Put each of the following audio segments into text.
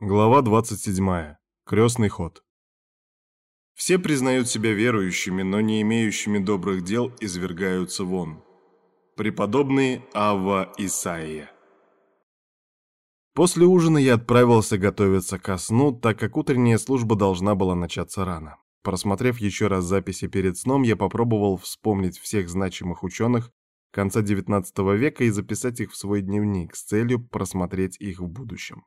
Глава 27. Крестный ход. Все признают себя верующими, но не имеющими добрых дел извергаются вон. Преподобный Авва Исаия. После ужина я отправился готовиться ко сну, так как утренняя служба должна была начаться рано. Просмотрев еще раз записи перед сном, я попробовал вспомнить всех значимых ученых конца XIX века и записать их в свой дневник с целью просмотреть их в будущем.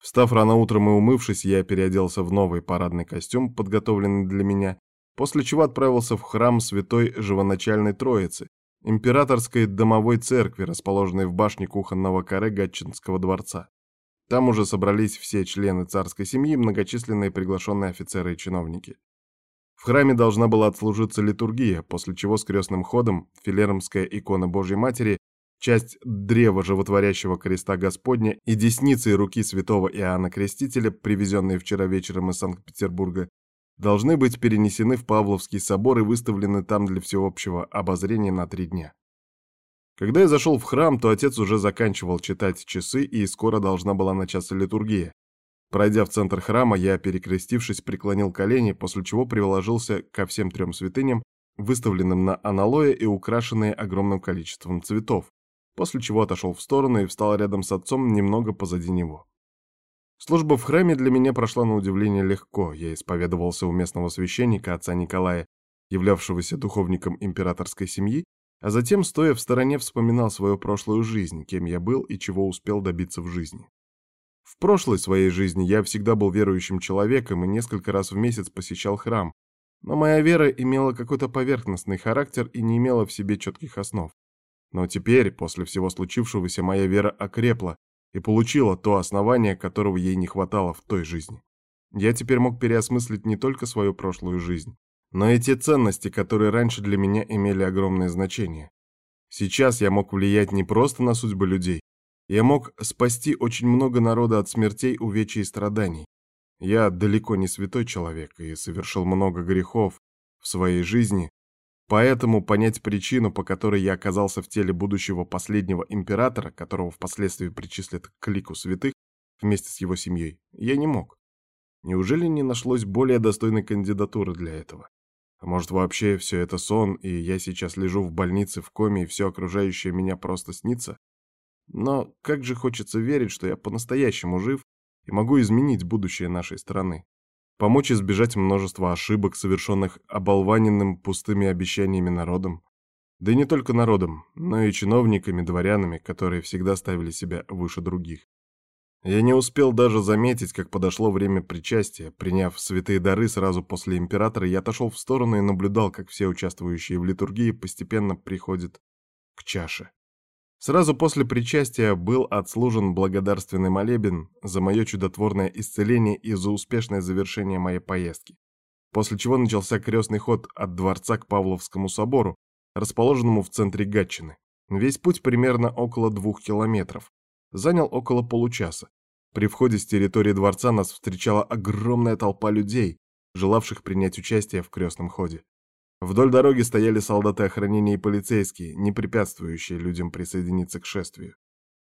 Встав рано утром и умывшись, я переоделся в новый парадный костюм, подготовленный для меня, после чего отправился в храм Святой Живоначальной Троицы, императорской домовой церкви, расположенной в башне кухонного каре Гатчинского дворца. Там уже собрались все члены царской семьи, многочисленные приглашенные офицеры и чиновники. В храме должна была отслужиться литургия, после чего с крестным ходом филеромская икона Божьей Матери часть древа животворящего креста Господня и десницы и руки святого Иоанна Крестителя, привезенные вчера вечером из Санкт-Петербурга, должны быть перенесены в Павловский собор и выставлены там для всеобщего обозрения на три дня. Когда я зашел в храм, то отец уже заканчивал читать часы, и скоро должна была начаться литургия. Пройдя в центр храма, я, перекрестившись, преклонил колени, после чего приложился ко всем трем святыням, выставленным на аналое и украшенные огромным количеством цветов, после чего отошел в сторону и встал рядом с отцом немного позади него. Служба в храме для меня прошла на удивление легко. Я исповедовался у местного священника, отца Николая, являвшегося духовником императорской семьи, а затем, стоя в стороне, вспоминал свою прошлую жизнь, кем я был и чего успел добиться в жизни. В прошлой своей жизни я всегда был верующим человеком и несколько раз в месяц посещал храм, но моя вера имела какой-то поверхностный характер и не имела в себе четких основ. Но теперь, после всего случившегося, моя вера окрепла и получила то основание, которого ей не хватало в той жизни. Я теперь мог переосмыслить не только свою прошлую жизнь, но и те ценности, которые раньше для меня имели огромное значение. Сейчас я мог влиять не просто на судьбы людей, я мог спасти очень много народа от смертей, увечий и страданий. Я далеко не святой человек и совершил много грехов в своей жизни, Поэтому понять причину, по которой я оказался в теле будущего последнего императора, которого впоследствии причислят к лику святых, вместе с его семьей, я не мог. Неужели не нашлось более достойной кандидатуры для этого? А может вообще все это сон, и я сейчас лежу в больнице в коме, и все окружающее меня просто снится? Но как же хочется верить, что я по-настоящему жив и могу изменить будущее нашей страны помочь избежать множества ошибок, совершенных оболваненным пустыми обещаниями народом. Да и не только народом, но и чиновниками, дворянами, которые всегда ставили себя выше других. Я не успел даже заметить, как подошло время причастия. Приняв святые дары сразу после императора, я отошел в сторону и наблюдал, как все участвующие в литургии постепенно приходят к чаше. Сразу после причастия был отслужен благодарственный молебен за мое чудотворное исцеление и за успешное завершение моей поездки, после чего начался крестный ход от дворца к Павловскому собору, расположенному в центре Гатчины. Весь путь примерно около двух километров. Занял около получаса. При входе с территории дворца нас встречала огромная толпа людей, желавших принять участие в крестном ходе. Вдоль дороги стояли солдаты охранения и полицейские, не препятствующие людям присоединиться к шествию.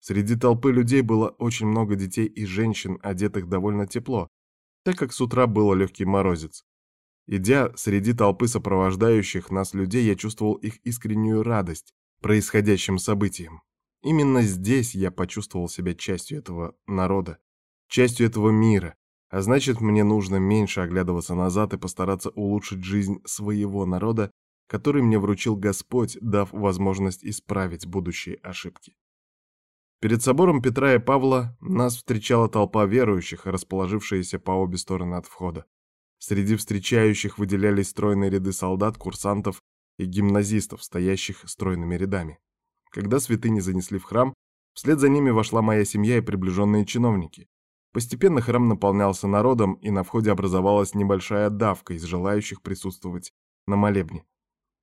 Среди толпы людей было очень много детей и женщин, одетых довольно тепло, так как с утра было легкий морозец. Идя среди толпы сопровождающих нас людей, я чувствовал их искреннюю радость происходящим событиям. Именно здесь я почувствовал себя частью этого народа, частью этого мира, а значит, мне нужно меньше оглядываться назад и постараться улучшить жизнь своего народа, который мне вручил Господь, дав возможность исправить будущие ошибки. Перед собором Петра и Павла нас встречала толпа верующих, расположившаяся по обе стороны от входа. Среди встречающих выделялись стройные ряды солдат, курсантов и гимназистов, стоящих стройными рядами. Когда святыни занесли в храм, вслед за ними вошла моя семья и приближенные чиновники. Постепенно храм наполнялся народом, и на входе образовалась небольшая давка из желающих присутствовать на молебне.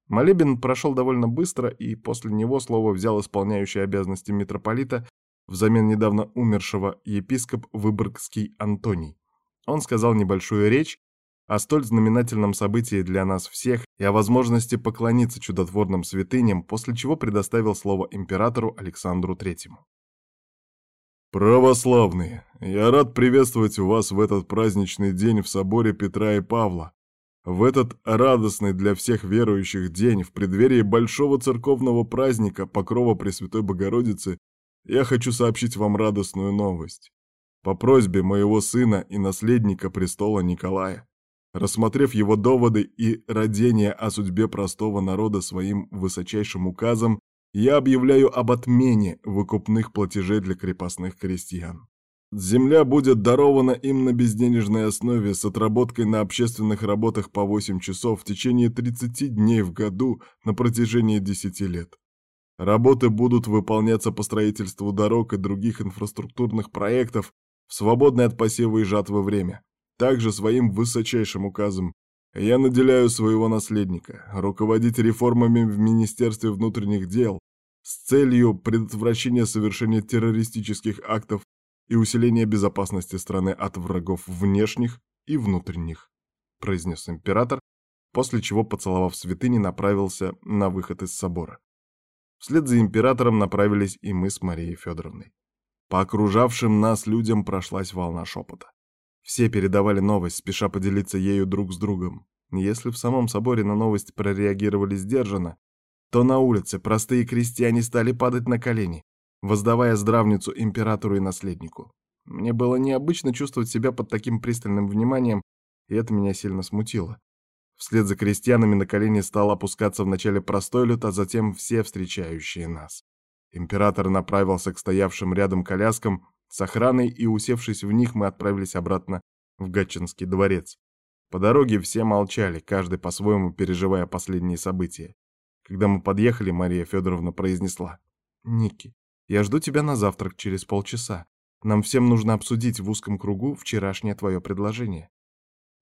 Молебен прошел довольно быстро, и после него слово взял исполняющий обязанности митрополита взамен недавно умершего епископ Выборгский Антоний. Он сказал небольшую речь о столь знаменательном событии для нас всех и о возможности поклониться чудотворным святыням, после чего предоставил слово императору Александру Третьему. Православные, я рад приветствовать вас в этот праздничный день в соборе Петра и Павла. В этот радостный для всех верующих день, в преддверии большого церковного праздника Покрова Пресвятой Богородицы, я хочу сообщить вам радостную новость. По просьбе моего сына и наследника престола Николая, рассмотрев его доводы и родение о судьбе простого народа своим высочайшим указом, я объявляю об отмене выкупных платежей для крепостных крестьян. Земля будет дарована им на безденежной основе с отработкой на общественных работах по 8 часов в течение 30 дней в году на протяжении 10 лет. Работы будут выполняться по строительству дорог и других инфраструктурных проектов в свободное от посева и жатвы время. Также своим высочайшим указом я наделяю своего наследника руководить реформами в Министерстве внутренних дел с целью предотвращения совершения террористических актов и усиления безопасности страны от врагов внешних и внутренних, произнес император, после чего, поцеловав святыни, направился на выход из собора. Вслед за императором направились и мы с Марией Федоровной. По окружавшим нас людям прошлась волна шепота. Все передавали новость, спеша поделиться ею друг с другом. Если в самом соборе на новость прореагировали сдержанно, то на улице простые крестьяне стали падать на колени, воздавая здравницу императору и наследнику. Мне было необычно чувствовать себя под таким пристальным вниманием, и это меня сильно смутило. Вслед за крестьянами на колени стал опускаться вначале простой люд, а затем все встречающие нас. Император направился к стоявшим рядом коляскам, с охраной и, усевшись в них, мы отправились обратно в Гатчинский дворец. По дороге все молчали, каждый по-своему переживая последние события. Когда мы подъехали, Мария Федоровна произнесла. «Ники, я жду тебя на завтрак через полчаса. Нам всем нужно обсудить в узком кругу вчерашнее твое предложение».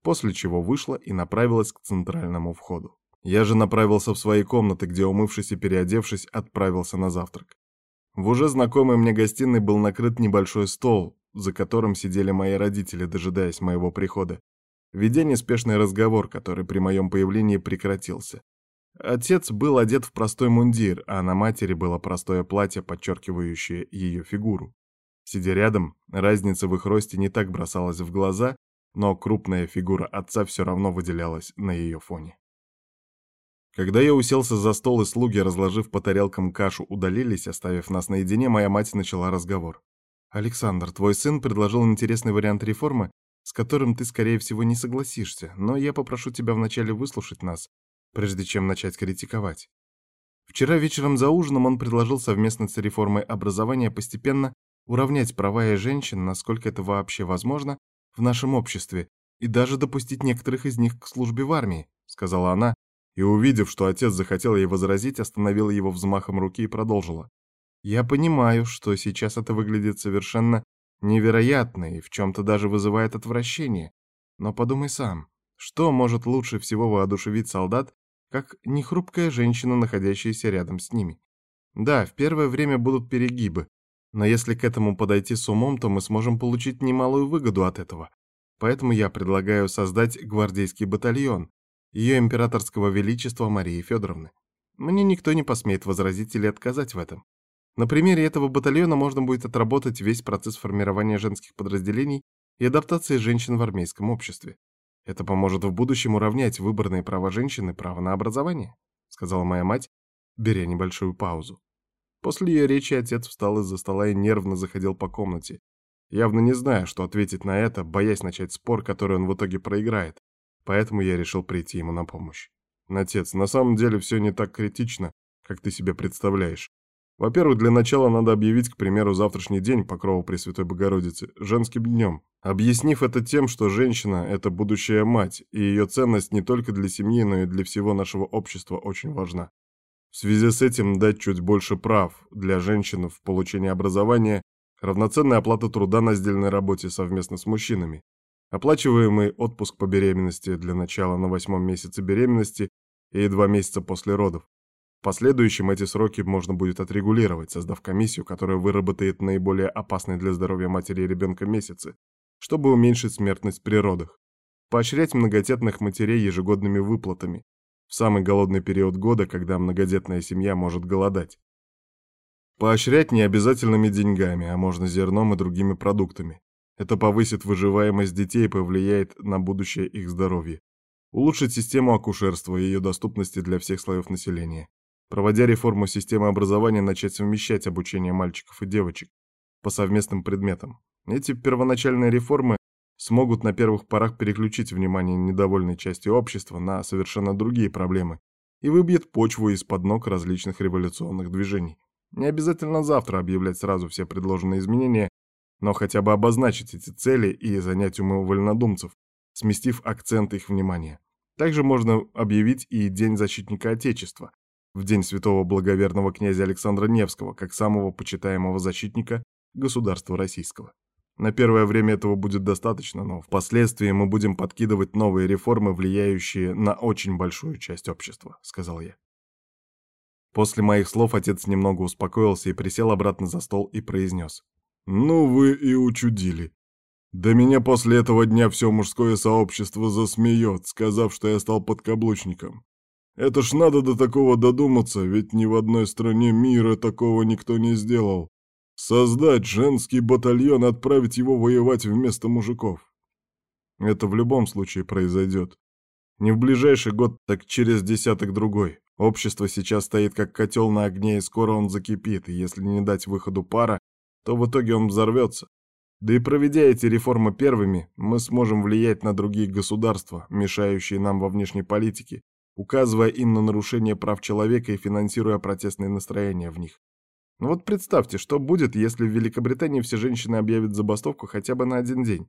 После чего вышла и направилась к центральному входу. Я же направился в свои комнаты, где, умывшись и переодевшись, отправился на завтрак. В уже знакомой мне гостиной был накрыт небольшой стол, за которым сидели мои родители, дожидаясь моего прихода, ведя неспешный разговор, который при моем появлении прекратился. Отец был одет в простой мундир, а на матери было простое платье, подчеркивающее ее фигуру. Сидя рядом, разница в их росте не так бросалась в глаза, но крупная фигура отца все равно выделялась на ее фоне. Когда я уселся за стол и слуги, разложив по тарелкам кашу, удалились, оставив нас наедине, моя мать начала разговор. «Александр, твой сын предложил интересный вариант реформы, с которым ты, скорее всего, не согласишься, но я попрошу тебя вначале выслушать нас, прежде чем начать критиковать. Вчера вечером за ужином он предложил совместно с реформой образования постепенно уравнять права и женщин, насколько это вообще возможно, в нашем обществе, и даже допустить некоторых из них к службе в армии», — сказала она, и, увидев, что отец захотел ей возразить, остановила его взмахом руки и продолжила. «Я понимаю, что сейчас это выглядит совершенно невероятно и в чем-то даже вызывает отвращение, но подумай сам, что может лучше всего воодушевить солдат, как нехрупкая женщина, находящаяся рядом с ними? Да, в первое время будут перегибы, но если к этому подойти с умом, то мы сможем получить немалую выгоду от этого. Поэтому я предлагаю создать гвардейский батальон, ее императорского величества Марии Федоровны. Мне никто не посмеет возразить или отказать в этом. На примере этого батальона можно будет отработать весь процесс формирования женских подразделений и адаптации женщин в армейском обществе. Это поможет в будущем уравнять выборные права женщин и право на образование, сказала моя мать, беря небольшую паузу. После ее речи отец встал из-за стола и нервно заходил по комнате, явно не зная, что ответить на это, боясь начать спор, который он в итоге проиграет. Поэтому я решил прийти ему на помощь. Отец, на самом деле все не так критично, как ты себе представляешь. Во-первых, для начала надо объявить, к примеру, завтрашний день Покрова Пресвятой Богородицы женским днем, объяснив это тем, что женщина – это будущая мать, и ее ценность не только для семьи, но и для всего нашего общества очень важна. В связи с этим дать чуть больше прав для женщин в получении образования, равноценная оплата труда на сдельной работе совместно с мужчинами, Оплачиваемый отпуск по беременности для начала на восьмом месяце беременности и два месяца после родов. В последующем эти сроки можно будет отрегулировать, создав комиссию, которая выработает наиболее опасные для здоровья матери и ребенка месяцы, чтобы уменьшить смертность при родах. Поощрять многодетных матерей ежегодными выплатами в самый голодный период года, когда многодетная семья может голодать. Поощрять не обязательными деньгами, а можно зерном и другими продуктами. Это повысит выживаемость детей и повлияет на будущее их здоровья. Улучшить систему акушерства и ее доступности для всех слоев населения. Проводя реформу системы образования, начать совмещать обучение мальчиков и девочек по совместным предметам. Эти первоначальные реформы смогут на первых порах переключить внимание недовольной части общества на совершенно другие проблемы и выбьет почву из-под ног различных революционных движений. Не обязательно завтра объявлять сразу все предложенные изменения, но хотя бы обозначить эти цели и занять умы вольнодумцев, сместив акцент их внимания. Также можно объявить и День защитника Отечества, в день святого благоверного князя Александра Невского, как самого почитаемого защитника государства российского. На первое время этого будет достаточно, но впоследствии мы будем подкидывать новые реформы, влияющие на очень большую часть общества», — сказал я. После моих слов отец немного успокоился и присел обратно за стол и произнес. «Ну вы и учудили. Да меня после этого дня все мужское сообщество засмеет, сказав, что я стал подкаблучником. Это ж надо до такого додуматься, ведь ни в одной стране мира такого никто не сделал. Создать женский батальон, отправить его воевать вместо мужиков. Это в любом случае произойдет. Не в ближайший год, так через десяток другой. Общество сейчас стоит как котел на огне, и скоро он закипит, и если не дать выходу пара, то в итоге он взорвется. Да и проведя эти реформы первыми, мы сможем влиять на другие государства, мешающие нам во внешней политике, указывая им на нарушение прав человека и финансируя протестные настроения в них. Ну вот представьте, что будет, если в Великобритании все женщины объявят забастовку хотя бы на один день.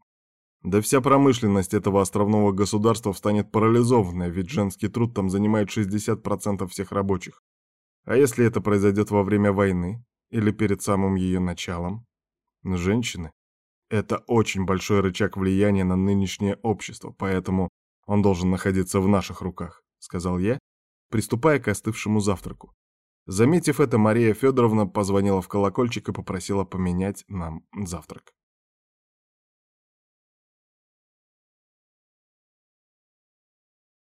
Да вся промышленность этого островного государства встанет парализованной, ведь женский труд там занимает 60% всех рабочих. А если это произойдет во время войны или перед самым ее началом? Женщины — это очень большой рычаг влияния на нынешнее общество, поэтому он должен находиться в наших руках сказал я, приступая к остывшему завтраку. Заметив это, Мария Федоровна позвонила в колокольчик и попросила поменять нам завтрак.